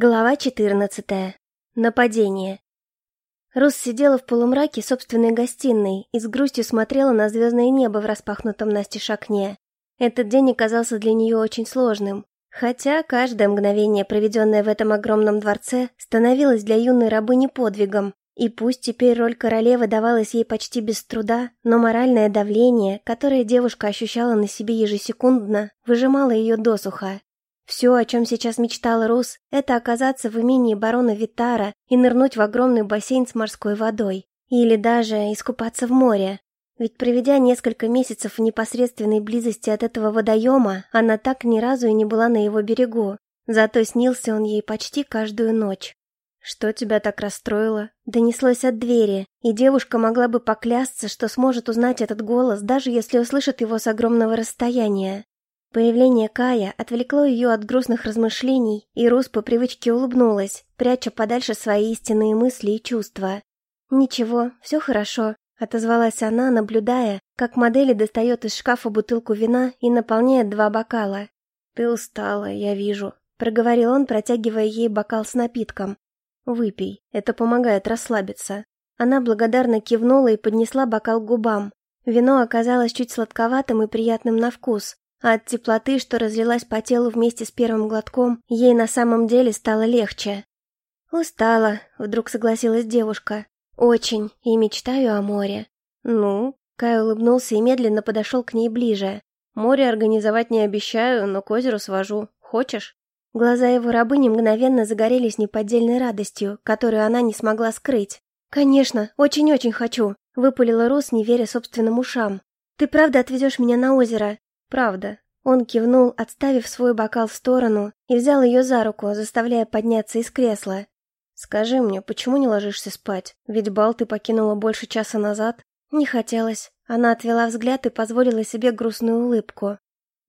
Глава 14. Нападение. Рус сидела в полумраке собственной гостиной и с грустью смотрела на звездное небо в распахнутом настежь окне. Этот день оказался для нее очень сложным, хотя каждое мгновение, проведенное в этом огромном дворце, становилось для юной рабыни подвигом. И пусть теперь роль королевы давалась ей почти без труда, но моральное давление, которое девушка ощущала на себе ежесекундно, выжимало ее досуха. Все, о чем сейчас мечтала Рус, это оказаться в имении барона Витара и нырнуть в огромный бассейн с морской водой. Или даже искупаться в море. Ведь проведя несколько месяцев в непосредственной близости от этого водоема, она так ни разу и не была на его берегу. Зато снился он ей почти каждую ночь. «Что тебя так расстроило?» Донеслось от двери, и девушка могла бы поклясться, что сможет узнать этот голос, даже если услышит его с огромного расстояния. Появление Кая отвлекло ее от грустных размышлений, и Рус по привычке улыбнулась, пряча подальше свои истинные мысли и чувства. «Ничего, все хорошо», — отозвалась она, наблюдая, как модели достает из шкафа бутылку вина и наполняет два бокала. «Ты устала, я вижу», — проговорил он, протягивая ей бокал с напитком. «Выпей, это помогает расслабиться». Она благодарно кивнула и поднесла бокал к губам. Вино оказалось чуть сладковатым и приятным на вкус, а от теплоты, что разлилась по телу вместе с первым глотком, ей на самом деле стало легче. «Устала», — вдруг согласилась девушка. «Очень, и мечтаю о море». «Ну?» — Кай улыбнулся и медленно подошел к ней ближе. «Море организовать не обещаю, но к озеру свожу. Хочешь?» Глаза его рабыни мгновенно загорелись неподдельной радостью, которую она не смогла скрыть. «Конечно, очень-очень хочу», — выпалила Рус, не веря собственным ушам. «Ты правда отвезешь меня на озеро? «Правда». Он кивнул, отставив свой бокал в сторону, и взял ее за руку, заставляя подняться из кресла. «Скажи мне, почему не ложишься спать? Ведь бал ты покинула больше часа назад». «Не хотелось». Она отвела взгляд и позволила себе грустную улыбку.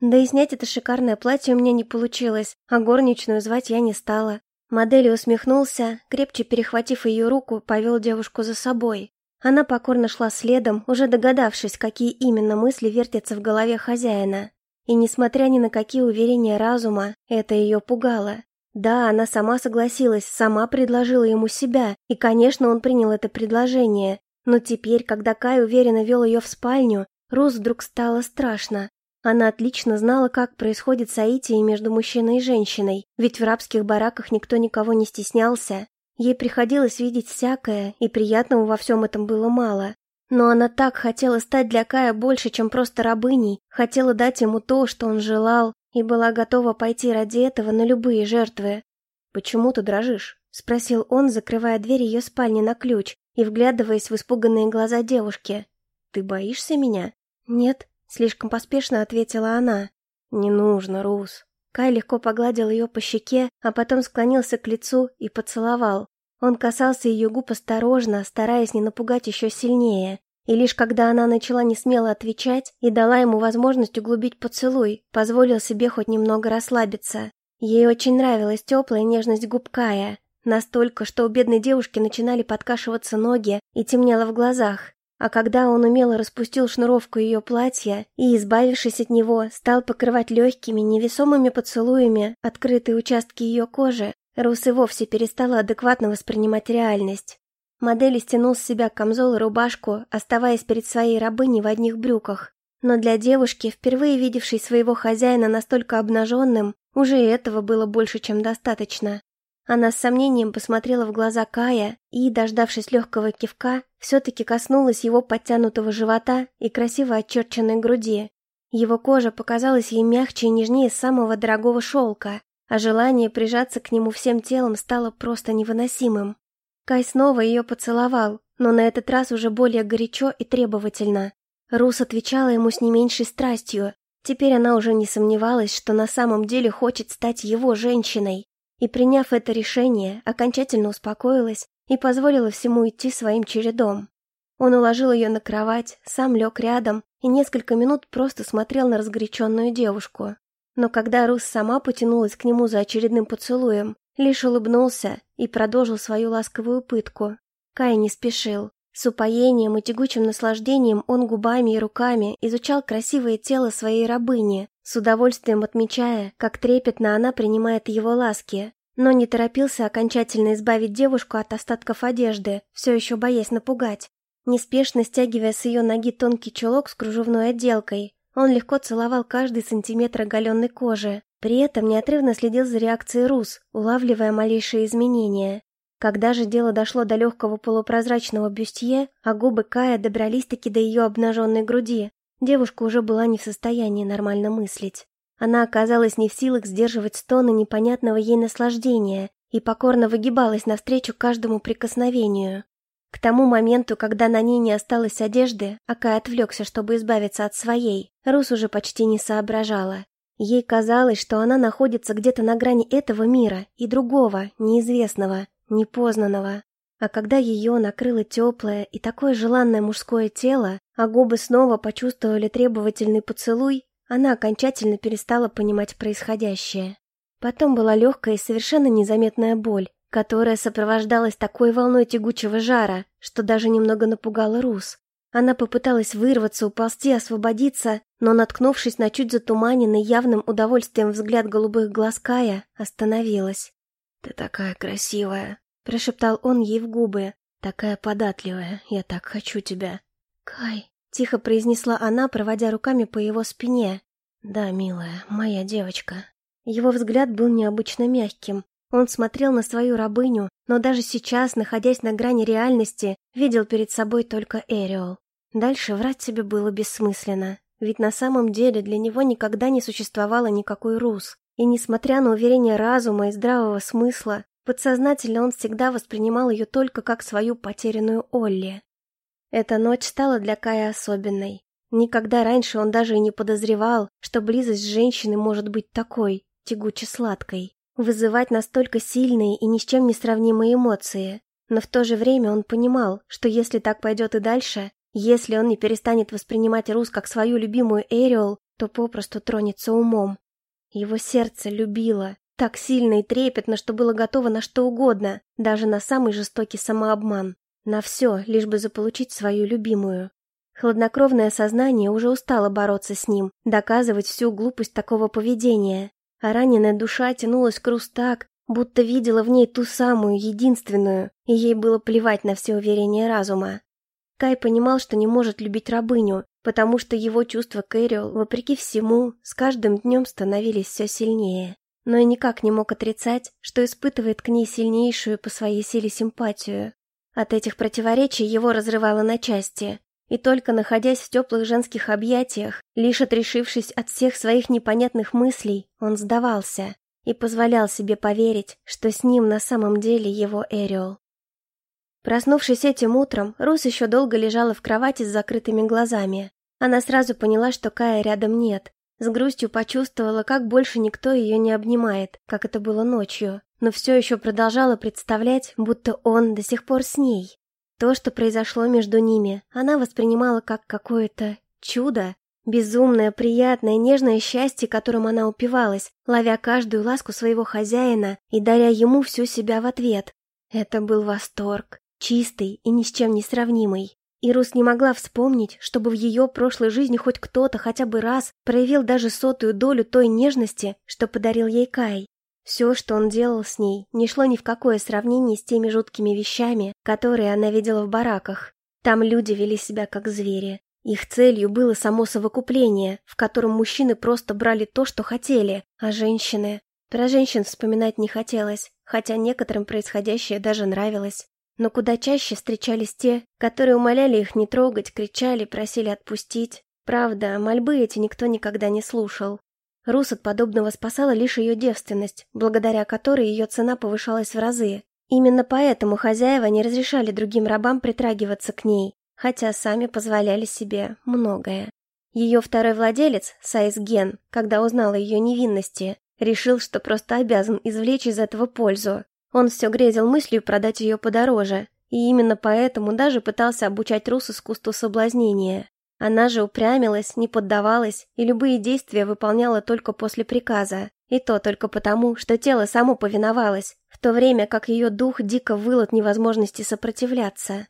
Да и снять это шикарное платье у меня не получилось, а горничную звать я не стала. Модель усмехнулся, крепче перехватив ее руку, повел девушку за собой. Она покорно шла следом, уже догадавшись, какие именно мысли вертятся в голове хозяина. И несмотря ни на какие уверения разума, это ее пугало. Да, она сама согласилась, сама предложила ему себя, и, конечно, он принял это предложение. Но теперь, когда Кай уверенно вел ее в спальню, Роз вдруг стало страшно. Она отлично знала, как происходит соитие между мужчиной и женщиной, ведь в рабских бараках никто никого не стеснялся, Ей приходилось видеть всякое, и приятного во всем этом было мало. Но она так хотела стать для Кая больше, чем просто рабыней, хотела дать ему то, что он желал, и была готова пойти ради этого на любые жертвы. «Почему ты дрожишь?» — спросил он, закрывая дверь ее спальни на ключ и вглядываясь в испуганные глаза девушки. «Ты боишься меня?» «Нет», — слишком поспешно ответила она. «Не нужно, Рус. Кай легко погладил ее по щеке, а потом склонился к лицу и поцеловал. Он касался ее губ осторожно, стараясь не напугать еще сильнее. И лишь когда она начала несмело отвечать и дала ему возможность углубить поцелуй, позволил себе хоть немного расслабиться. Ей очень нравилась теплая нежность губ Кая. Настолько, что у бедной девушки начинали подкашиваться ноги и темнело в глазах. А когда он умело распустил шнуровку ее платья и, избавившись от него, стал покрывать легкими, невесомыми поцелуями открытые участки ее кожи, Рус и вовсе перестала адекватно воспринимать реальность. Модель стянул с себя камзол и рубашку, оставаясь перед своей рабыней в одних брюках. Но для девушки, впервые видевшей своего хозяина настолько обнаженным, уже и этого было больше, чем достаточно. Она с сомнением посмотрела в глаза Кая и, дождавшись легкого кивка, все-таки коснулась его подтянутого живота и красиво очерченной груди. Его кожа показалась ей мягче и нежнее самого дорогого шелка, а желание прижаться к нему всем телом стало просто невыносимым. Кай снова ее поцеловал, но на этот раз уже более горячо и требовательно. Рус отвечала ему с не меньшей страстью. Теперь она уже не сомневалась, что на самом деле хочет стать его женщиной. И приняв это решение, окончательно успокоилась и позволила всему идти своим чередом. Он уложил ее на кровать, сам лег рядом и несколько минут просто смотрел на разгоряченную девушку. Но когда Рус сама потянулась к нему за очередным поцелуем, лишь улыбнулся и продолжил свою ласковую пытку. Кай не спешил. С упоением и тягучим наслаждением он губами и руками изучал красивое тело своей рабыни, с удовольствием отмечая, как трепетно она принимает его ласки. но не торопился окончательно избавить девушку от остатков одежды, все еще боясь напугать. Неспешно стягивая с ее ноги тонкий чулок с кружевной отделкой, он легко целовал каждый сантиметр оголенной кожи, при этом неотрывно следил за реакцией Рус, улавливая малейшие изменения. Когда же дело дошло до легкого полупрозрачного бюстье, а губы Кая добрались-таки до ее обнаженной груди, девушка уже была не в состоянии нормально мыслить. Она оказалась не в силах сдерживать стоны непонятного ей наслаждения и покорно выгибалась навстречу каждому прикосновению. К тому моменту, когда на ней не осталось одежды, Акай отвлекся, чтобы избавиться от своей, Рус уже почти не соображала. Ей казалось, что она находится где-то на грани этого мира и другого, неизвестного, непознанного. А когда ее накрыло теплое и такое желанное мужское тело, а губы снова почувствовали требовательный поцелуй, она окончательно перестала понимать происходящее. Потом была легкая и совершенно незаметная боль, которая сопровождалась такой волной тягучего жара, что даже немного напугала Рус. Она попыталась вырваться, уползти, освободиться, но, наткнувшись на чуть затуманенный явным удовольствием взгляд голубых глаз Кая, остановилась. «Ты такая красивая», — прошептал он ей в губы. «Такая податливая, я так хочу тебя». «Кай», Тихо произнесла она, проводя руками по его спине. «Да, милая, моя девочка». Его взгляд был необычно мягким. Он смотрел на свою рабыню, но даже сейчас, находясь на грани реальности, видел перед собой только Эриол. Дальше врать себе было бессмысленно, ведь на самом деле для него никогда не существовало никакой Рус. И несмотря на уверение разума и здравого смысла, подсознательно он всегда воспринимал ее только как свою потерянную Олли. Эта ночь стала для Кая особенной. Никогда раньше он даже и не подозревал, что близость с женщиной может быть такой, тягуче-сладкой, вызывать настолько сильные и ни с чем не сравнимые эмоции. Но в то же время он понимал, что если так пойдет и дальше, если он не перестанет воспринимать Рус как свою любимую Эриол, то попросту тронется умом. Его сердце любило, так сильно и трепетно, что было готово на что угодно, даже на самый жестокий самообман. На все, лишь бы заполучить свою любимую. Хладнокровное сознание уже устало бороться с ним, доказывать всю глупость такого поведения. А раненая душа тянулась к Рус так, будто видела в ней ту самую, единственную, и ей было плевать на все уверения разума. Кай понимал, что не может любить рабыню, потому что его чувства к Эриол, вопреки всему, с каждым днем становились все сильнее. Но и никак не мог отрицать, что испытывает к ней сильнейшую по своей силе симпатию. От этих противоречий его разрывало на части. И только находясь в теплых женских объятиях, лишь отрешившись от всех своих непонятных мыслей, он сдавался и позволял себе поверить, что с ним на самом деле его Эриол. Проснувшись этим утром, Рус еще долго лежала в кровати с закрытыми глазами. Она сразу поняла, что Кая рядом нет. С грустью почувствовала, как больше никто ее не обнимает, как это было ночью но все еще продолжала представлять, будто он до сих пор с ней. То, что произошло между ними, она воспринимала как какое-то чудо, безумное, приятное, нежное счастье, которым она упивалась, ловя каждую ласку своего хозяина и даря ему всю себя в ответ. Это был восторг, чистый и ни с чем не сравнимый. И Рус не могла вспомнить, чтобы в ее прошлой жизни хоть кто-то хотя бы раз проявил даже сотую долю той нежности, что подарил ей Кай. Все, что он делал с ней, не шло ни в какое сравнение с теми жуткими вещами, которые она видела в бараках. Там люди вели себя как звери. Их целью было само совокупление, в котором мужчины просто брали то, что хотели, а женщины... Про женщин вспоминать не хотелось, хотя некоторым происходящее даже нравилось. Но куда чаще встречались те, которые умоляли их не трогать, кричали, просили отпустить. Правда, мольбы эти никто никогда не слушал. Рус от подобного спасала лишь ее девственность, благодаря которой ее цена повышалась в разы. Именно поэтому хозяева не разрешали другим рабам притрагиваться к ней, хотя сами позволяли себе многое. Ее второй владелец, Сайс Ген, когда узнал о ее невинности, решил, что просто обязан извлечь из этого пользу. Он все грезил мыслью продать ее подороже, и именно поэтому даже пытался обучать Рус искусству соблазнения. Она же упрямилась, не поддавалась и любые действия выполняла только после приказа. И то только потому, что тело само повиновалось, в то время как ее дух дико выл от невозможности сопротивляться.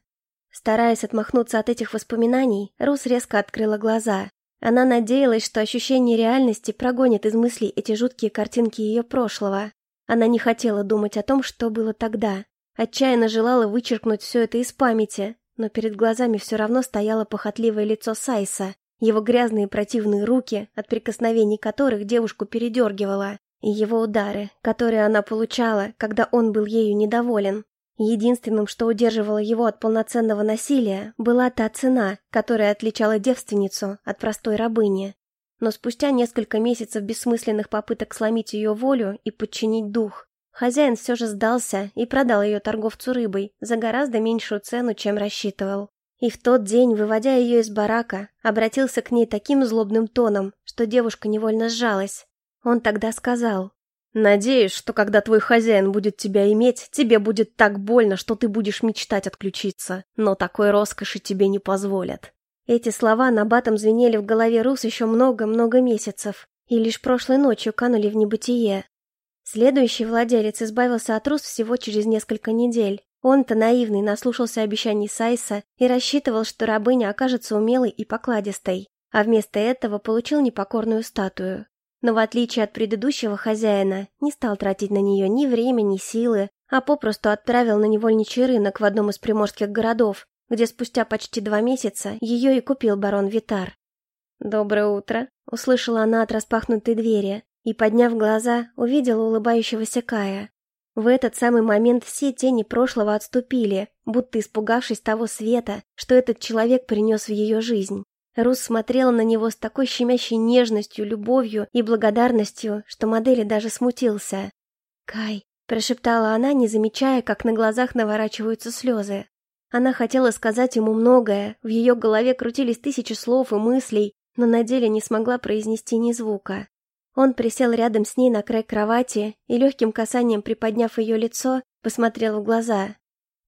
Стараясь отмахнуться от этих воспоминаний, Рус резко открыла глаза. Она надеялась, что ощущение реальности прогонит из мыслей эти жуткие картинки ее прошлого. Она не хотела думать о том, что было тогда. Отчаянно желала вычеркнуть все это из памяти, но перед глазами все равно стояло похотливое лицо Сайса, его грязные противные руки, от прикосновений которых девушку передергивала, и его удары, которые она получала, когда он был ею недоволен. Единственным, что удерживало его от полноценного насилия, была та цена, которая отличала девственницу от простой рабыни. Но спустя несколько месяцев бессмысленных попыток сломить ее волю и подчинить дух, хозяин все же сдался и продал ее торговцу рыбой за гораздо меньшую цену, чем рассчитывал. И в тот день, выводя ее из барака, обратился к ней таким злобным тоном, что девушка невольно сжалась. Он тогда сказал, Надеюсь, что когда твой хозяин будет тебя иметь, тебе будет так больно, что ты будешь мечтать отключиться, но такой роскоши тебе не позволят. Эти слова на батом звенели в голове Рус еще много-много месяцев, и лишь прошлой ночью канули в небытие. Следующий владелец избавился от Рус всего через несколько недель. Он-то наивный наслушался обещаний Сайса и рассчитывал, что рабыня окажется умелой и покладистой, а вместо этого получил непокорную статую но в отличие от предыдущего хозяина, не стал тратить на нее ни время, ни силы, а попросту отправил на невольничий рынок в одном из приморских городов, где спустя почти два месяца ее и купил барон Витар. «Доброе утро», — услышала она от распахнутой двери и, подняв глаза, увидела улыбающегося Кая. В этот самый момент все тени прошлого отступили, будто испугавшись того света, что этот человек принес в ее жизнь. Рус смотрела на него с такой щемящей нежностью, любовью и благодарностью, что модели даже смутился. «Кай», — прошептала она, не замечая, как на глазах наворачиваются слезы. Она хотела сказать ему многое, в ее голове крутились тысячи слов и мыслей, но на деле не смогла произнести ни звука. Он присел рядом с ней на край кровати и легким касанием приподняв ее лицо, посмотрел в глаза.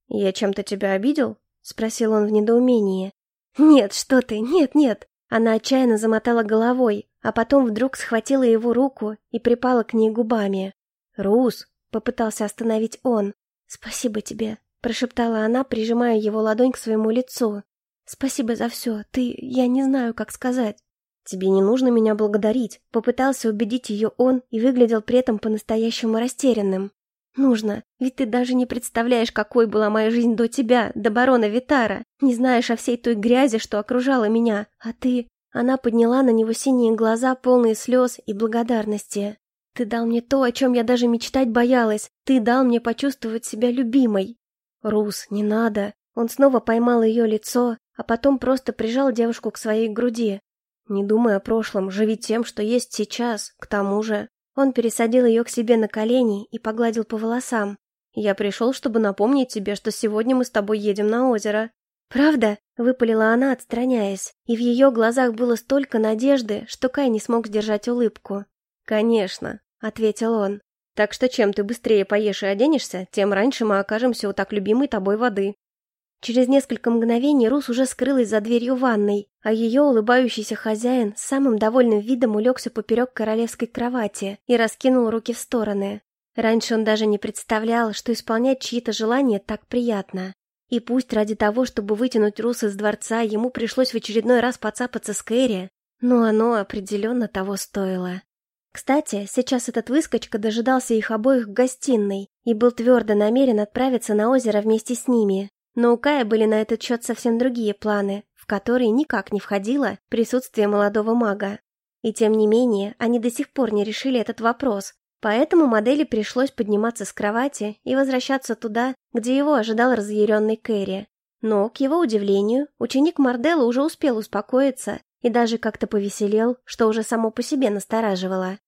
«Я чем-то тебя обидел?» — спросил он в недоумении. «Нет, что ты, нет-нет!» Она отчаянно замотала головой, а потом вдруг схватила его руку и припала к ней губами. «Рус!» — попытался остановить он. «Спасибо тебе!» — прошептала она, прижимая его ладонь к своему лицу. «Спасибо за все. Ты... я не знаю, как сказать». «Тебе не нужно меня благодарить», — попытался убедить ее он и выглядел при этом по-настоящему растерянным. Нужно, ведь ты даже не представляешь, какой была моя жизнь до тебя, до барона Витара. Не знаешь о всей той грязи, что окружала меня. А ты... Она подняла на него синие глаза, полные слез и благодарности. Ты дал мне то, о чем я даже мечтать боялась. Ты дал мне почувствовать себя любимой. Рус, не надо. Он снова поймал ее лицо, а потом просто прижал девушку к своей груди. Не думай о прошлом, живи тем, что есть сейчас. К тому же, он пересадил ее к себе на колени и погладил по волосам. «Я пришел, чтобы напомнить тебе, что сегодня мы с тобой едем на озеро». «Правда?» — выпалила она, отстраняясь, и в ее глазах было столько надежды, что Кай не смог сдержать улыбку. «Конечно», — ответил он. «Так что чем ты быстрее поешь и оденешься, тем раньше мы окажемся у так любимой тобой воды». Через несколько мгновений Рус уже скрылась за дверью ванной, а ее улыбающийся хозяин с самым довольным видом улегся поперек королевской кровати и раскинул руки в стороны. Раньше он даже не представлял, что исполнять чьи-то желания так приятно. И пусть ради того, чтобы вытянуть Рус из дворца, ему пришлось в очередной раз поцапаться с Кэрри, но оно определенно того стоило. Кстати, сейчас этот выскочка дожидался их обоих в гостиной и был твердо намерен отправиться на озеро вместе с ними. Но у Кая были на этот счет совсем другие планы, в которые никак не входило присутствие молодого мага. И тем не менее, они до сих пор не решили этот вопрос, поэтому модели пришлось подниматься с кровати и возвращаться туда, где его ожидал разъяренный Кэрри. Но, к его удивлению, ученик Марделла уже успел успокоиться и даже как-то повеселел, что уже само по себе настораживало.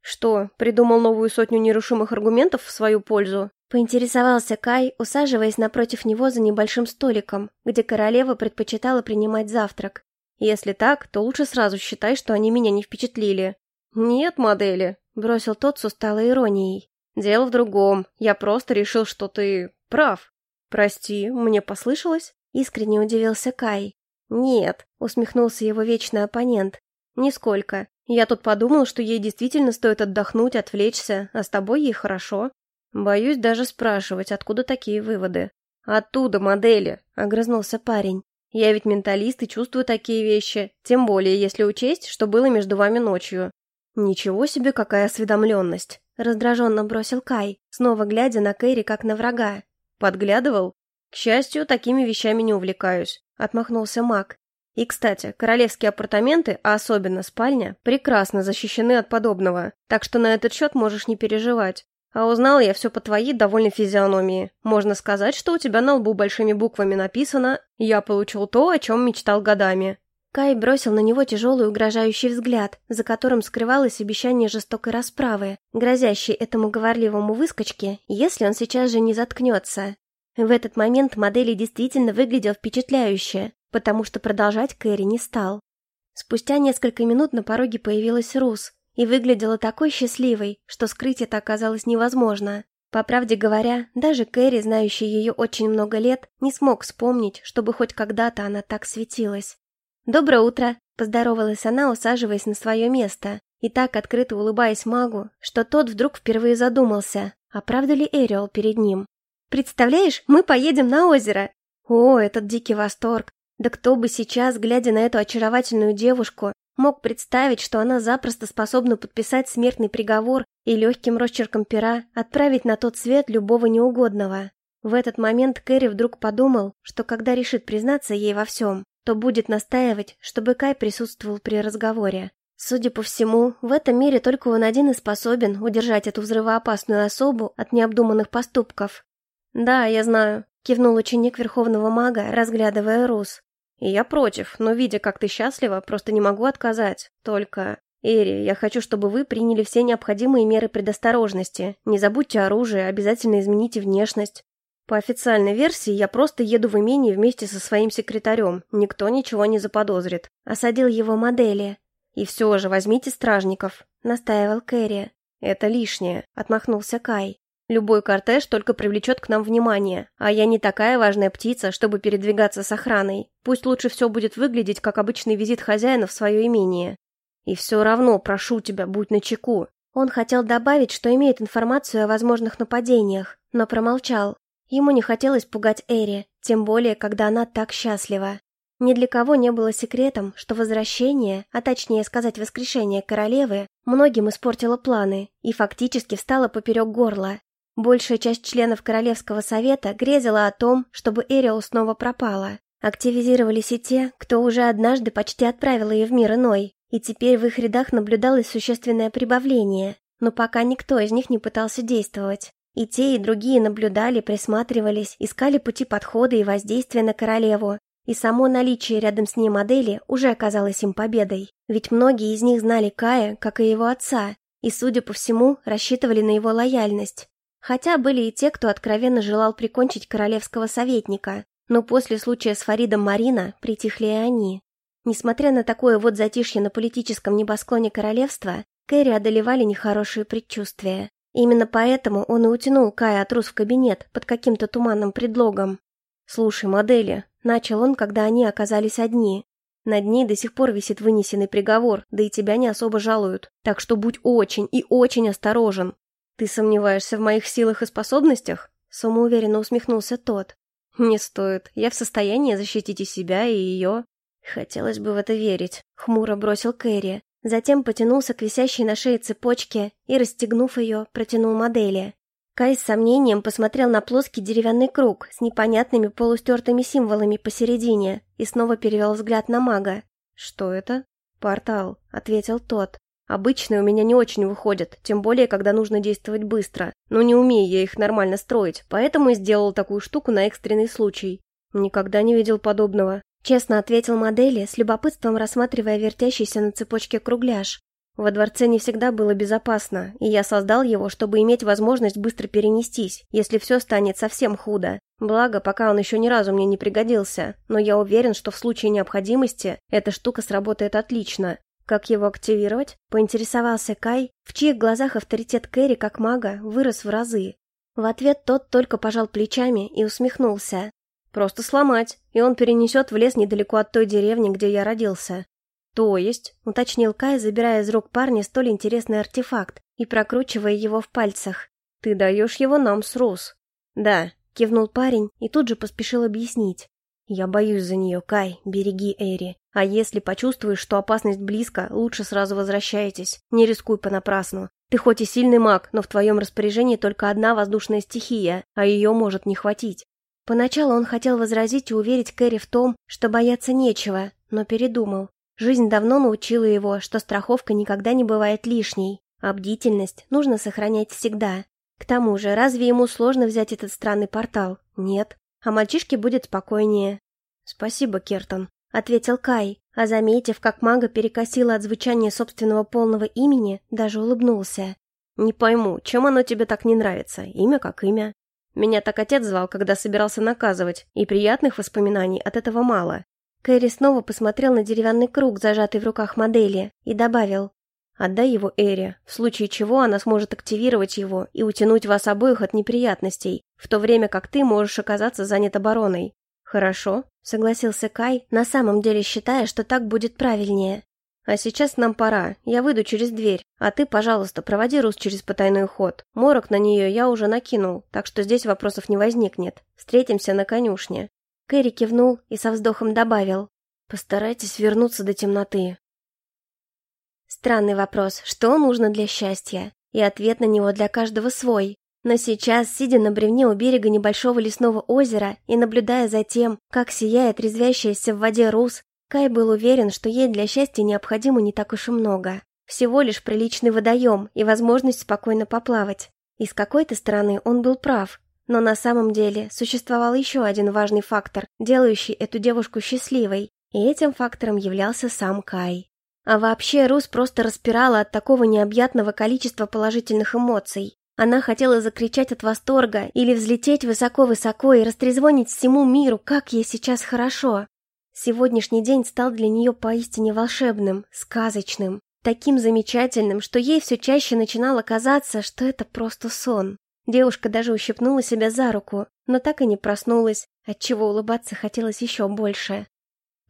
«Что, придумал новую сотню нерушимых аргументов в свою пользу?» Поинтересовался Кай, усаживаясь напротив него за небольшим столиком, где королева предпочитала принимать завтрак. «Если так, то лучше сразу считай, что они меня не впечатлили». «Нет, модели», — бросил тот с усталой иронией. «Дело в другом. Я просто решил, что ты прав». «Прости, мне послышалось?» — искренне удивился Кай. «Нет», — усмехнулся его вечный оппонент. «Нисколько. Я тут подумал, что ей действительно стоит отдохнуть, отвлечься, а с тобой ей хорошо. Боюсь даже спрашивать, откуда такие выводы. Оттуда модели, огрызнулся парень. Я ведь менталист и чувствую такие вещи, тем более, если учесть, что было между вами ночью. Ничего себе, какая осведомленность, раздраженно бросил Кай, снова глядя на Кэрри как на врага. Подглядывал? К счастью, такими вещами не увлекаюсь, отмахнулся Мак. И, кстати, королевские апартаменты, а особенно спальня, прекрасно защищены от подобного, так что на этот счет можешь не переживать. А узнал я все по твоей довольной физиономии. Можно сказать, что у тебя на лбу большими буквами написано «Я получил то, о чем мечтал годами». Кай бросил на него тяжелый угрожающий взгляд, за которым скрывалось обещание жестокой расправы, грозящей этому говорливому выскочке, если он сейчас же не заткнется. В этот момент модели действительно выглядел впечатляюще, потому что продолжать Кэрри не стал. Спустя несколько минут на пороге появилась Рус и выглядела такой счастливой, что скрыть это оказалось невозможно. По правде говоря, даже Кэрри, знающий ее очень много лет, не смог вспомнить, чтобы хоть когда-то она так светилась. «Доброе утро!» – поздоровалась она, усаживаясь на свое место, и так открыто улыбаясь магу, что тот вдруг впервые задумался, а правда ли Эриол перед ним. «Представляешь, мы поедем на озеро!» О, этот дикий восторг! Да кто бы сейчас, глядя на эту очаровательную девушку, мог представить, что она запросто способна подписать смертный приговор и легким росчерком пера отправить на тот свет любого неугодного. В этот момент Кэрри вдруг подумал, что когда решит признаться ей во всем, то будет настаивать, чтобы Кай присутствовал при разговоре. Судя по всему, в этом мире только он один и способен удержать эту взрывоопасную особу от необдуманных поступков. «Да, я знаю», — кивнул ученик Верховного Мага, разглядывая Рус. «И я против, но, видя, как ты счастлива, просто не могу отказать. Только...» «Эри, я хочу, чтобы вы приняли все необходимые меры предосторожности. Не забудьте оружие, обязательно измените внешность. По официальной версии, я просто еду в имение вместе со своим секретарем. Никто ничего не заподозрит. Осадил его модели. И все же возьмите стражников, настаивал Кэрри. Это лишнее, отмахнулся Кай. Любой кортеж только привлечет к нам внимание, а я не такая важная птица, чтобы передвигаться с охраной. Пусть лучше все будет выглядеть, как обычный визит хозяина в свое имение. И все равно, прошу тебя, будь начеку. Он хотел добавить, что имеет информацию о возможных нападениях, но промолчал. Ему не хотелось пугать Эри, тем более, когда она так счастлива. Ни для кого не было секретом, что возвращение, а точнее сказать воскрешение королевы, многим испортило планы и фактически встало поперек горла. Большая часть членов Королевского совета грезила о том, чтобы Эриол снова пропала. Активизировались и те, кто уже однажды почти отправил ее в мир иной, и теперь в их рядах наблюдалось существенное прибавление, но пока никто из них не пытался действовать. И те, и другие наблюдали, присматривались, искали пути подхода и воздействия на королеву. И само наличие рядом с ней модели уже оказалось им победой. Ведь многие из них знали Кая, как и его отца, и, судя по всему, рассчитывали на его лояльность. Хотя были и те, кто откровенно желал прикончить королевского советника, но после случая с Фаридом Марина притихли и они. Несмотря на такое вот затишье на политическом небосклоне королевства, Кэрри одолевали нехорошие предчувствия. Именно поэтому он и утянул Кая от Рус в кабинет под каким-то туманным предлогом. «Слушай, модели», — начал он, когда они оказались одни. «Над ней до сих пор висит вынесенный приговор, да и тебя не особо жалуют, так что будь очень и очень осторожен. Ты сомневаешься в моих силах и способностях?» Самоуверенно усмехнулся тот. «Не стоит, я в состоянии защитить и себя, и ее». «Хотелось бы в это верить», — хмуро бросил Кэрри. Затем потянулся к висящей на шее цепочке и, расстегнув ее, протянул модели. Кай с сомнением посмотрел на плоский деревянный круг с непонятными полустертыми символами посередине и снова перевел взгляд на мага. «Что это?» «Портал», — ответил тот. «Обычные у меня не очень выходят, тем более, когда нужно действовать быстро. Но не умею я их нормально строить, поэтому и сделал такую штуку на экстренный случай. Никогда не видел подобного. Честно ответил модели, с любопытством рассматривая вертящийся на цепочке кругляш. Во дворце не всегда было безопасно, и я создал его, чтобы иметь возможность быстро перенестись, если все станет совсем худо. Благо, пока он еще ни разу мне не пригодился, но я уверен, что в случае необходимости эта штука сработает отлично. Как его активировать? Поинтересовался Кай, в чьих глазах авторитет Кэрри как мага вырос в разы. В ответ тот только пожал плечами и усмехнулся. Просто сломать, и он перенесет в лес недалеко от той деревни, где я родился. То есть, уточнил Кай, забирая из рук парня столь интересный артефакт и прокручивая его в пальцах. Ты даешь его нам с Рус. Да, кивнул парень и тут же поспешил объяснить. Я боюсь за нее, Кай, береги Эри. А если почувствуешь, что опасность близко, лучше сразу возвращайтесь. Не рискуй понапрасну. Ты хоть и сильный маг, но в твоем распоряжении только одна воздушная стихия, а ее может не хватить. Поначалу он хотел возразить и уверить Кэрри в том, что бояться нечего, но передумал. Жизнь давно научила его, что страховка никогда не бывает лишней, а бдительность нужно сохранять всегда. К тому же, разве ему сложно взять этот странный портал? Нет. А мальчишке будет спокойнее. «Спасибо, Кертон», — ответил Кай, а заметив, как мага перекосила от звучания собственного полного имени, даже улыбнулся. «Не пойму, чем оно тебе так не нравится? Имя как имя. Меня так отец звал, когда собирался наказывать, и приятных воспоминаний от этого мало. Кэрри снова посмотрел на деревянный круг, зажатый в руках модели, и добавил. «Отдай его Эре, в случае чего она сможет активировать его и утянуть вас обоих от неприятностей, в то время как ты можешь оказаться занят обороной. Хорошо?» — согласился Кай, на самом деле считая, что так будет правильнее. А сейчас нам пора. Я выйду через дверь. А ты, пожалуйста, проводи Рус через потайной ход. Морок на нее я уже накинул, так что здесь вопросов не возникнет. Встретимся на конюшне». Кэрри кивнул и со вздохом добавил. «Постарайтесь вернуться до темноты». Странный вопрос. Что нужно для счастья? И ответ на него для каждого свой. Но сейчас, сидя на бревне у берега небольшого лесного озера и наблюдая за тем, как сияет резвящаяся в воде Рус, Кай был уверен, что ей для счастья необходимо не так уж и много. Всего лишь приличный водоем и возможность спокойно поплавать. И с какой-то стороны он был прав. Но на самом деле существовал еще один важный фактор, делающий эту девушку счастливой. И этим фактором являлся сам Кай. А вообще Рус просто распирала от такого необъятного количества положительных эмоций. Она хотела закричать от восторга или взлететь высоко-высоко и растрезвонить всему миру, как ей сейчас хорошо. Сегодняшний день стал для нее поистине волшебным, сказочным, таким замечательным, что ей все чаще начинало казаться, что это просто сон. Девушка даже ущипнула себя за руку, но так и не проснулась, отчего улыбаться хотелось еще больше.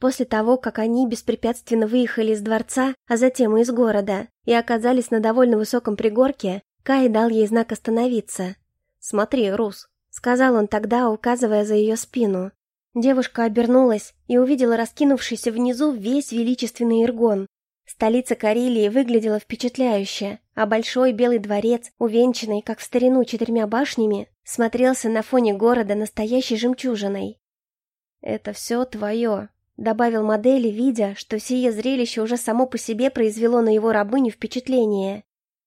После того, как они беспрепятственно выехали из дворца, а затем и из города, и оказались на довольно высоком пригорке, Кай дал ей знак остановиться. «Смотри, Рус», — сказал он тогда, указывая за ее спину. Девушка обернулась и увидела раскинувшийся внизу весь величественный Иргон. Столица Карелии выглядела впечатляюще, а большой белый дворец, увенчанный, как в старину, четырьмя башнями, смотрелся на фоне города настоящей жемчужиной. «Это все твое», — добавил модели, видя, что сие зрелище уже само по себе произвело на его рабыню впечатление.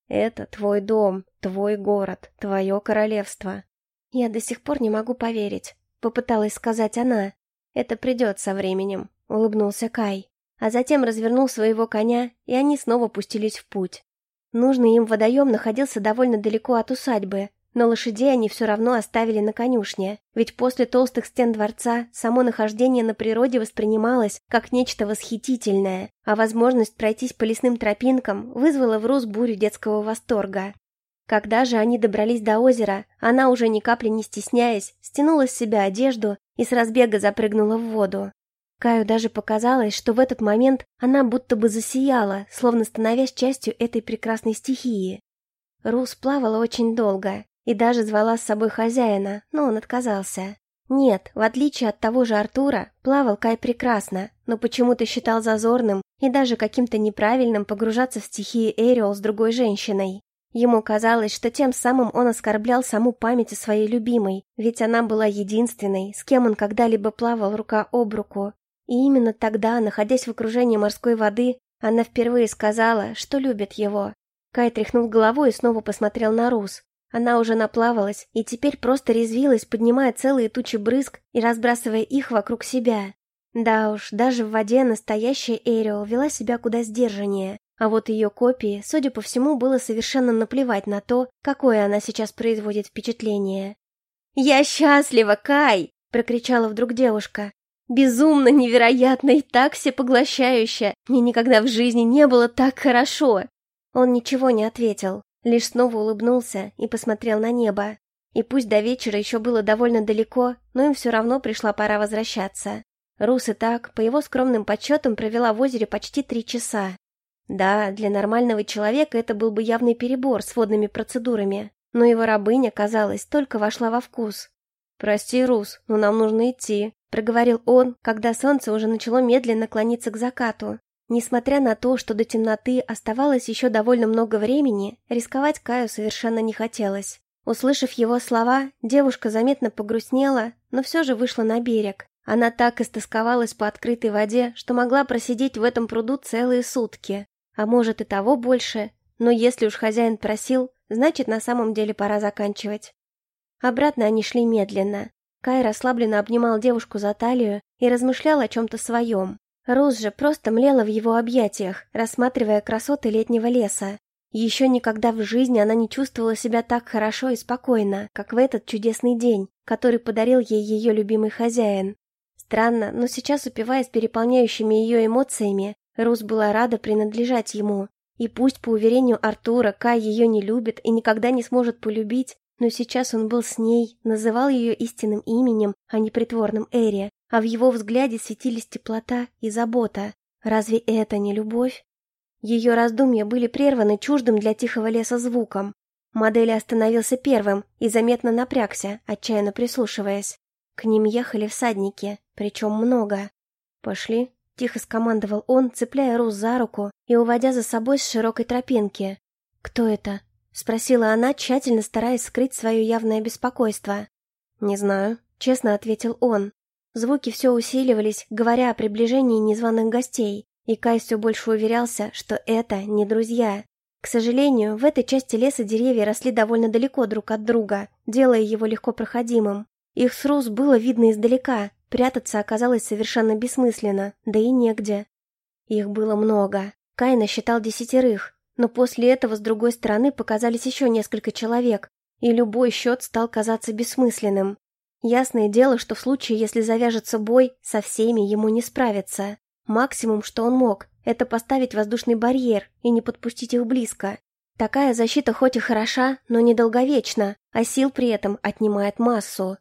«Это твой дом, твой город, твое королевство». Я до сих пор не могу поверить. Попыталась сказать она. «Это придет со временем», — улыбнулся Кай. А затем развернул своего коня, и они снова пустились в путь. Нужный им водоем находился довольно далеко от усадьбы, но лошадей они все равно оставили на конюшне, ведь после толстых стен дворца само нахождение на природе воспринималось как нечто восхитительное, а возможность пройтись по лесным тропинкам вызвала в Рус бурю детского восторга. Когда же они добрались до озера, она уже ни капли не стесняясь, стянула с себя одежду и с разбега запрыгнула в воду. Каю даже показалось, что в этот момент она будто бы засияла, словно становясь частью этой прекрасной стихии. Рус плавала очень долго и даже звала с собой хозяина, но он отказался. Нет, в отличие от того же Артура, плавал Кай прекрасно, но почему-то считал зазорным и даже каким-то неправильным погружаться в стихии Эриол с другой женщиной. Ему казалось, что тем самым он оскорблял саму память о своей любимой, ведь она была единственной, с кем он когда-либо плавал рука об руку. И именно тогда, находясь в окружении морской воды, она впервые сказала, что любит его. Кай тряхнул головой и снова посмотрел на Рус. Она уже наплавалась и теперь просто резвилась, поднимая целые тучи брызг и разбрасывая их вокруг себя. Да уж, даже в воде настоящая Эриол вела себя куда сдержаннее. А вот ее копии, судя по всему, было совершенно наплевать на то, какое она сейчас производит впечатление. «Я счастлива, Кай!» — прокричала вдруг девушка. «Безумно, невероятно и так всепоглощающе! Мне никогда в жизни не было так хорошо!» Он ничего не ответил, лишь снова улыбнулся и посмотрел на небо. И пусть до вечера еще было довольно далеко, но им все равно пришла пора возвращаться. Рус и так, по его скромным подсчетам, провела в озере почти три часа. Да, для нормального человека это был бы явный перебор с водными процедурами, но его рабыня, казалось, только вошла во вкус. «Прости, Рус, но нам нужно идти», — проговорил он, когда солнце уже начало медленно клониться к закату. Несмотря на то, что до темноты оставалось еще довольно много времени, рисковать Каю совершенно не хотелось. Услышав его слова, девушка заметно погрустнела, но все же вышла на берег. Она так истосковалась по открытой воде, что могла просидеть в этом пруду целые сутки. А может и того больше, но если уж хозяин просил, значит на самом деле пора заканчивать. Обратно они шли медленно. Кай расслабленно обнимал девушку за талию и размышлял о чем-то своем. Роз же просто млела в его объятиях, рассматривая красоты летнего леса. Еще никогда в жизни она не чувствовала себя так хорошо и спокойно, как в этот чудесный день, который подарил ей ее любимый хозяин. Странно, но сейчас, упиваясь переполняющими ее эмоциями, Роз была рада принадлежать ему. И пусть, по уверению Артура, Кай ее не любит и никогда не сможет полюбить, но сейчас он был с ней, называл ее истинным именем, а не притворным Эри, а в его взгляде светились теплота и забота. Разве это не любовь? Ее раздумья были прерваны чуждым для тихого леса звуком. Модель остановился первым и заметно напрягся, отчаянно прислушиваясь. К ним ехали всадники, причем много. «Пошли», — тихо скомандовал он, цепляя Рус за руку и уводя за собой с широкой тропинки. «Кто это?» — спросила она, тщательно стараясь скрыть свое явное беспокойство. «Не знаю», — честно ответил он. Звуки все усиливались, говоря о приближении незваных гостей, и Кай все больше уверялся, что это не друзья. К сожалению, в этой части леса деревья росли довольно далеко друг от друга, делая его легко проходимым. Их с было видно издалека, прятаться оказалось совершенно бессмысленно, да и негде. Их было много. Кай насчитал десятерых, но после этого с другой стороны показались еще несколько человек, и любой счет стал казаться бессмысленным. Ясное дело, что в случае, если завяжется бой, со всеми ему не справиться. Максимум, что он мог, это поставить воздушный барьер и не подпустить их близко. Такая защита хоть и хороша, но недолговечна, а сил при этом отнимает массу.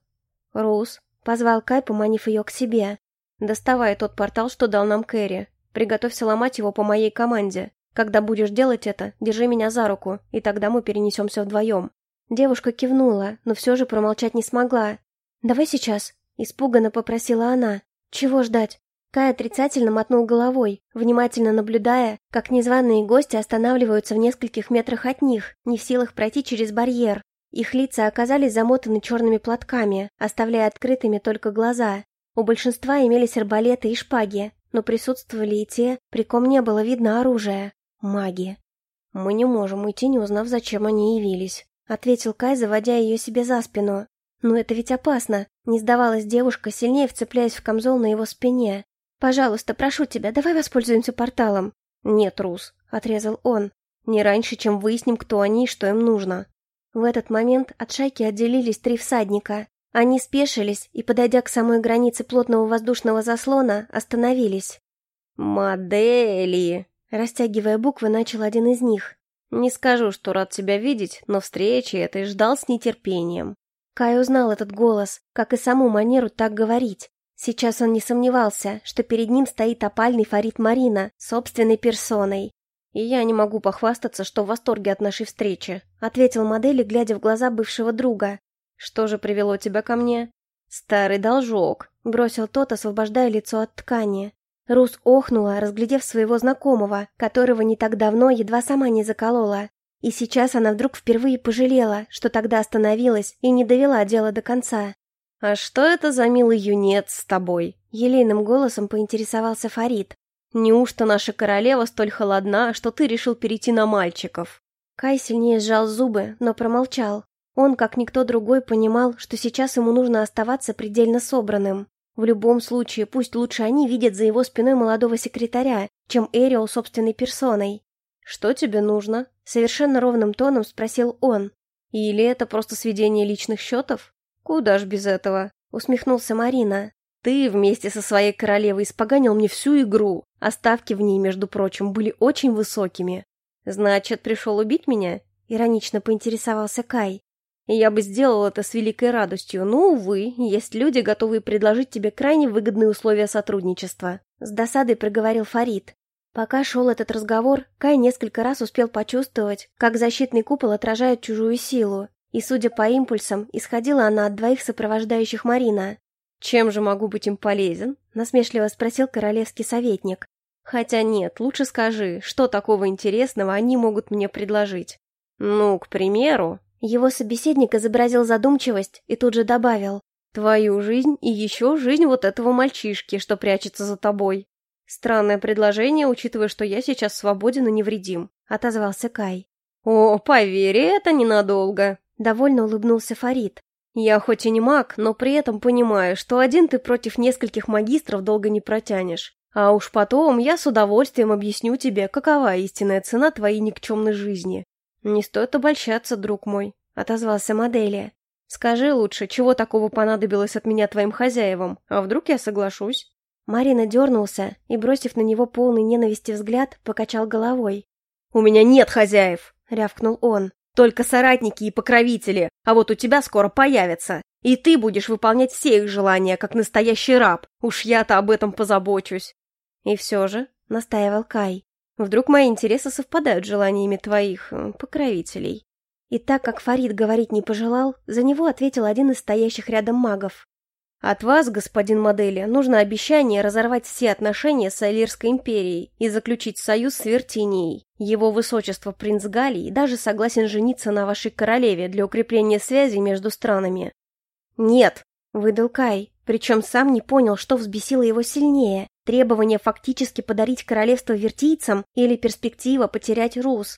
«Рус», — позвал Кай, поманив ее к себе. «Доставай тот портал, что дал нам Кэрри. Приготовься ломать его по моей команде. Когда будешь делать это, держи меня за руку, и тогда мы перенесемся вдвоем». Девушка кивнула, но все же промолчать не смогла, «Давай сейчас», — испуганно попросила она. «Чего ждать?» Кай отрицательно мотнул головой, внимательно наблюдая, как незваные гости останавливаются в нескольких метрах от них, не в силах пройти через барьер. Их лица оказались замотаны черными платками, оставляя открытыми только глаза. У большинства имелись арбалеты и шпаги, но присутствовали и те, при ком не было видно оружия. Маги. «Мы не можем уйти, не узнав, зачем они явились», — ответил Кай, заводя ее себе за спину. «Но это ведь опасно!» — не сдавалась девушка, сильнее вцепляясь в камзол на его спине. «Пожалуйста, прошу тебя, давай воспользуемся порталом». «Нет, Рус», — отрезал он. «Не раньше, чем выясним, кто они и что им нужно». В этот момент от шайки отделились три всадника. Они спешились и, подойдя к самой границе плотного воздушного заслона, остановились. «Модели!» Растягивая буквы, начал один из них. «Не скажу, что рад тебя видеть, но встречи этой ждал с нетерпением. Кай узнал этот голос, как и саму манеру так говорить. Сейчас он не сомневался, что перед ним стоит опальный Фарид Марина, собственной персоной. «И я не могу похвастаться, что в восторге от нашей встречи», ответил модель, глядя в глаза бывшего друга. «Что же привело тебя ко мне?» «Старый должок», — бросил тот, освобождая лицо от ткани. Рус охнула, разглядев своего знакомого, которого не так давно едва сама не заколола. И сейчас она вдруг впервые пожалела, что тогда остановилась и не довела дело до конца. «А что это за милый юнец с тобой?» Елейным голосом поинтересовался Фарид. «Неужто наша королева столь холодна, что ты решил перейти на мальчиков?» Кай сильнее сжал зубы, но промолчал. Он, как никто другой, понимал, что сейчас ему нужно оставаться предельно собранным. В любом случае, пусть лучше они видят за его спиной молодого секретаря, чем Эриол собственной персоной. «Что тебе нужно?» — совершенно ровным тоном спросил он. «Или это просто сведение личных счетов?» «Куда ж без этого?» — усмехнулся Марина. «Ты вместе со своей королевой испоганил мне всю игру, а ставки в ней, между прочим, были очень высокими. Значит, пришел убить меня?» — иронично поинтересовался Кай. «Я бы сделал это с великой радостью, но, увы, есть люди, готовые предложить тебе крайне выгодные условия сотрудничества», — с досадой проговорил Фарид. Пока шел этот разговор, Кай несколько раз успел почувствовать, как защитный купол отражает чужую силу, и, судя по импульсам, исходила она от двоих сопровождающих Марина. «Чем же могу быть им полезен?» – насмешливо спросил королевский советник. Хотя нет, лучше скажи, что такого интересного они могут мне предложить. Ну, к примеру, его собеседник изобразил задумчивость и тут же добавил. Твою жизнь и еще жизнь вот этого мальчишки, что прячется за тобой. Странное предложение, учитывая, что я сейчас свободен и невредим, отозвался Кай. О, поверь, это ненадолго. Довольно улыбнулся Фарид. Я хоть и не маг, но при этом понимаю, что один ты против нескольких магистров долго не протянешь. А уж потом я с удовольствием объясню тебе, какова истинная цена твоей никчемной жизни. Не стоит обольщаться, друг мой, отозвался Моделия. Скажи лучше, чего такого понадобилось от меня твоим хозяевам, а вдруг я соглашусь?» Марина дернулся и, бросив на него полный ненависти взгляд, покачал головой. «У меня нет хозяев!» — рявкнул он. «Только соратники и покровители, а вот у тебя скоро появятся. И ты будешь выполнять все их желания, как настоящий раб. Уж я-то об этом позабочусь». «И все же», — настаивал Кай, — «вдруг мои интересы совпадают с желаниями твоих э, покровителей?» И так как Фарид говорить не пожелал, за него ответил один из стоящих рядом магов. «От вас, господин Модели, нужно обещание разорвать все отношения с Алирской империей и заключить союз с Вертинией. Его высочество принц Галий даже согласен жениться на вашей королеве для укрепления связей между странами». «Нет», — выдал Кай, причем сам не понял, что взбесило его сильнее. Требование фактически подарить королевство вертийцам или перспектива потерять Рус.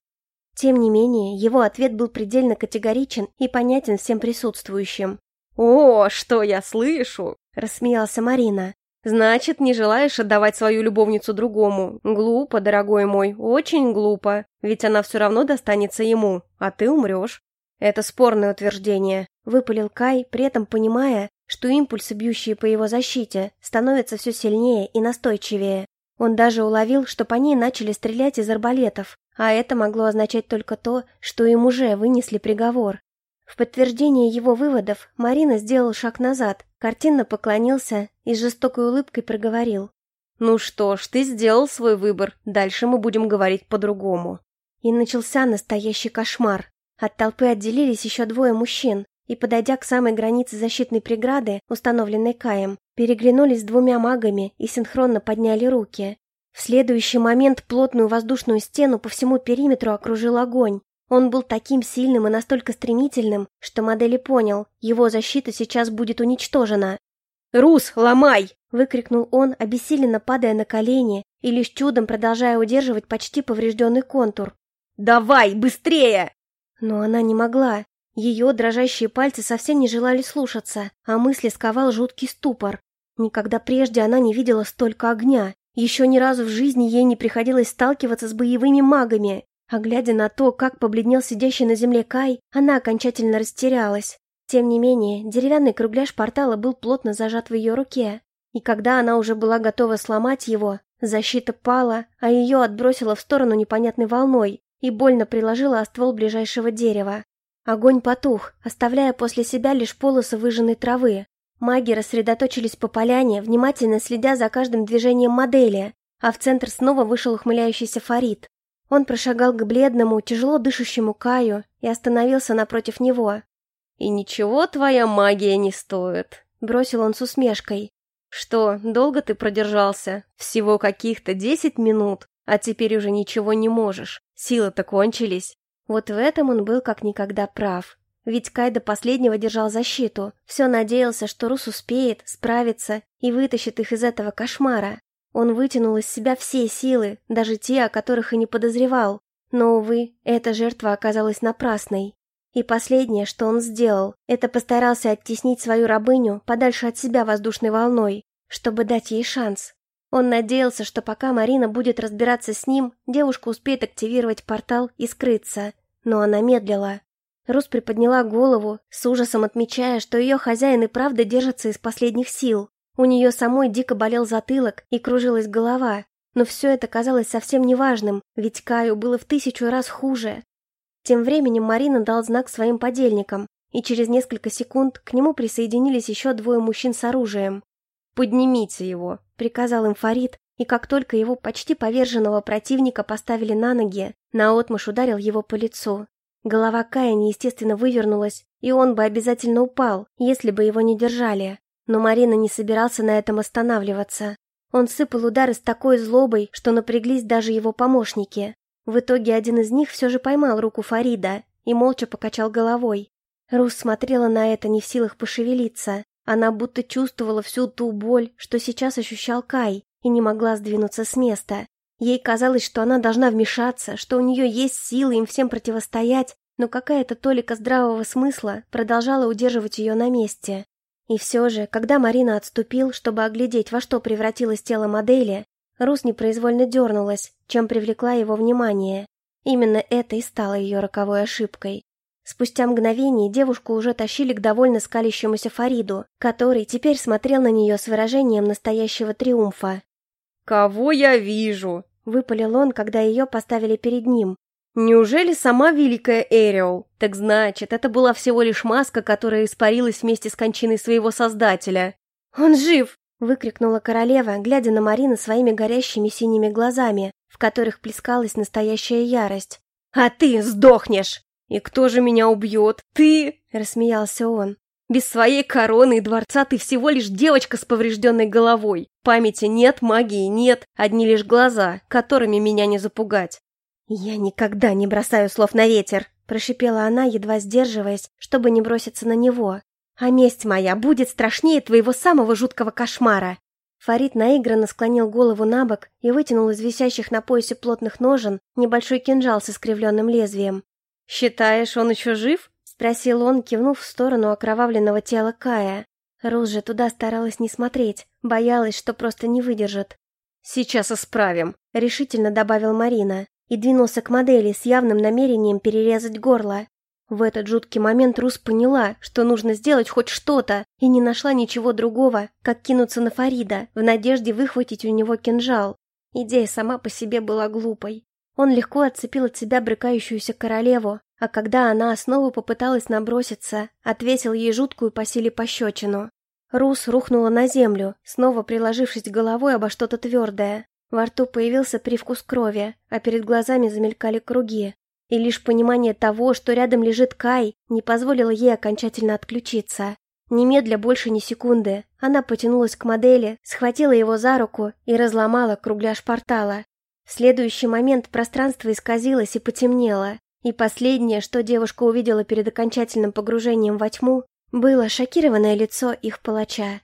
Тем не менее, его ответ был предельно категоричен и понятен всем присутствующим. «О, что я слышу!» — рассмеялся Марина. «Значит, не желаешь отдавать свою любовницу другому? Глупо, дорогой мой, очень глупо. Ведь она все равно достанется ему, а ты умрешь». «Это спорное утверждение», — выпалил Кай, при этом понимая, что импульсы, бьющие по его защите, становятся все сильнее и настойчивее. Он даже уловил, что по ней начали стрелять из арбалетов, а это могло означать только то, что им уже вынесли приговор. В подтверждение его выводов Марина сделал шаг назад, картинно поклонился и с жестокой улыбкой проговорил. «Ну что ж, ты сделал свой выбор, дальше мы будем говорить по-другому». И начался настоящий кошмар. От толпы отделились еще двое мужчин, и, подойдя к самой границе защитной преграды, установленной Каем, переглянулись двумя магами и синхронно подняли руки. В следующий момент плотную воздушную стену по всему периметру окружил огонь. Он был таким сильным и настолько стремительным, что модели понял, его защита сейчас будет уничтожена. «Рус, ломай!» — выкрикнул он, обессиленно падая на колени и лишь чудом продолжая удерживать почти поврежденный контур. «Давай, быстрее!» Но она не могла. Ее дрожащие пальцы совсем не желали слушаться, а мысли сковал жуткий ступор. Никогда прежде она не видела столько огня. Еще ни разу в жизни ей не приходилось сталкиваться с боевыми магами. А глядя на то, как побледнел сидящий на земле Кай, она окончательно растерялась. Тем не менее, деревянный кругляш портала был плотно зажат в ее руке. И когда она уже была готова сломать его, защита пала, а ее отбросило в сторону непонятной волной и больно приложила о ствол ближайшего дерева. Огонь потух, оставляя после себя лишь полосы выжженной травы. Маги рассредоточились по поляне, внимательно следя за каждым движением модели, а в центр снова вышел ухмыляющийся Фарид. Он прошагал к бледному, тяжело дышащему Каю и остановился напротив него. «И ничего твоя магия не стоит», — бросил он с усмешкой. «Что, долго ты продержался? Всего каких-то десять минут, а теперь уже ничего не можешь. Силы-то кончились». Вот в этом он был как никогда прав. Ведь Кай до последнего держал защиту, все надеялся, что Рус успеет, справится и вытащит их из этого кошмара. Он вытянул из себя все силы, даже те, о которых и не подозревал. Но, увы, эта жертва оказалась напрасной. И последнее, что он сделал, это постарался оттеснить свою рабыню подальше от себя воздушной волной, чтобы дать ей шанс. Он надеялся, что пока Марина будет разбираться с ним, девушка успеет активировать портал и скрыться. Но она медлила. Рус приподняла голову, с ужасом отмечая, что ее хозяин и правда держится из последних сил. У нее самой дико болел затылок и кружилась голова. Но все это казалось совсем неважным, ведь Каю было в тысячу раз хуже. Тем временем Марина дал знак своим подельникам, и через несколько секунд к нему присоединились еще двое мужчин с оружием. «Поднимите его», — приказал им Фарид, и как только его почти поверженного противника поставили на ноги, наотмашь ударил его по лицу. Голова Кая неестественно вывернулась, и он бы обязательно упал, если бы его не держали. Но Марина не собирался на этом останавливаться. Он сыпал удары с такой злобой, что напряглись даже его помощники. В итоге один из них все же поймал руку Фарида и молча покачал головой. Рус смотрела на это не в силах пошевелиться. Она будто чувствовала всю ту боль, что сейчас ощущал Кай, и не могла сдвинуться с места. Ей казалось, что она должна вмешаться, что у нее есть силы им всем противостоять, но какая-то толика здравого смысла продолжала удерживать ее на месте. И все же, когда Марина отступил, чтобы оглядеть, во что превратилось тело модели, Рус непроизвольно дернулась, чем привлекла его внимание. Именно это и стало ее роковой ошибкой. Спустя мгновение девушку уже тащили к довольно скалящемуся Фариду, который теперь смотрел на нее с выражением настоящего триумфа. «Кого я вижу?» — выпалил он, когда ее поставили перед ним. «Неужели сама великая Эриол? Так значит, это была всего лишь маска, которая испарилась вместе с кончиной своего создателя». «Он жив!» — выкрикнула королева, глядя на Марину своими горящими синими глазами, в которых плескалась настоящая ярость. «А ты сдохнешь!» «И кто же меня убьет? Ты?» — рассмеялся он. «Без своей короны и дворца ты всего лишь девочка с поврежденной головой. Памяти нет, магии нет, одни лишь глаза, которыми меня не запугать». «Я никогда не бросаю слов на ветер», — прошипела она, едва сдерживаясь, чтобы не броситься на него. «А месть моя будет страшнее твоего самого жуткого кошмара». Фарид наигранно склонил голову на бок и вытянул из висящих на поясе плотных ножен небольшой кинжал с искривленным лезвием. «Считаешь, он еще жив?» — спросил он, кивнув в сторону окровавленного тела Кая. Рус же туда старалась не смотреть, боялась, что просто не выдержит. «Сейчас исправим», — решительно добавил Марина и двинулся к модели с явным намерением перерезать горло. В этот жуткий момент Рус поняла, что нужно сделать хоть что-то, и не нашла ничего другого, как кинуться на Фарида в надежде выхватить у него кинжал. Идея сама по себе была глупой. Он легко отцепил от себя брыкающуюся королеву, а когда она снова попыталась наброситься, отвесил ей жуткую по силе пощечину. Рус рухнула на землю, снова приложившись головой обо что-то твердое. Во рту появился привкус крови, а перед глазами замелькали круги. И лишь понимание того, что рядом лежит Кай, не позволило ей окончательно отключиться. Немедля больше ни секунды, она потянулась к модели, схватила его за руку и разломала кругляш портала, в следующий момент пространство исказилось и потемнело, и последнее, что девушка увидела перед окончательным погружением во тьму, было шокированное лицо их палача.